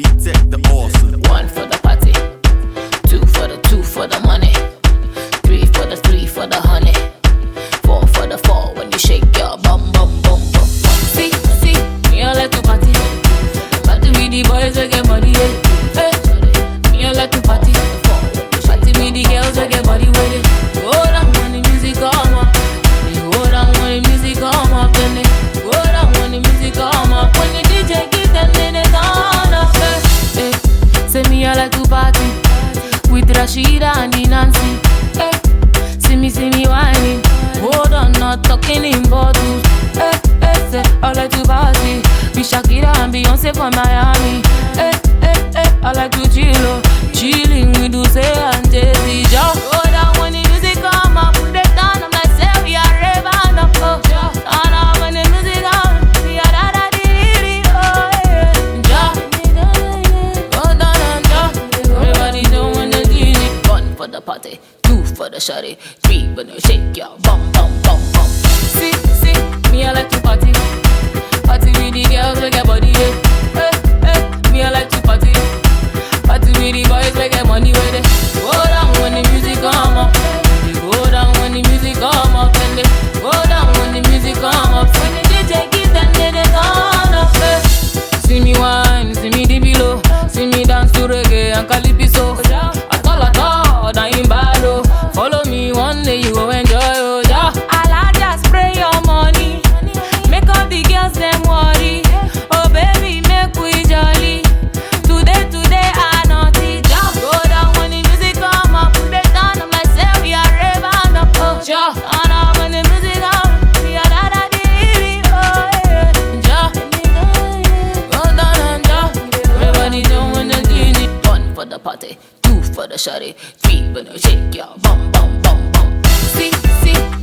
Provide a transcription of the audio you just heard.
VTech the awesome. One Rashida and Nancy. Hey, see me, see me, why? for the shawty. Three when you shake your bum bum bum bum. See, see, me I like to party, party with the for the party, two for the shawty, three when the shake ya, bum bum bum bum. See, see.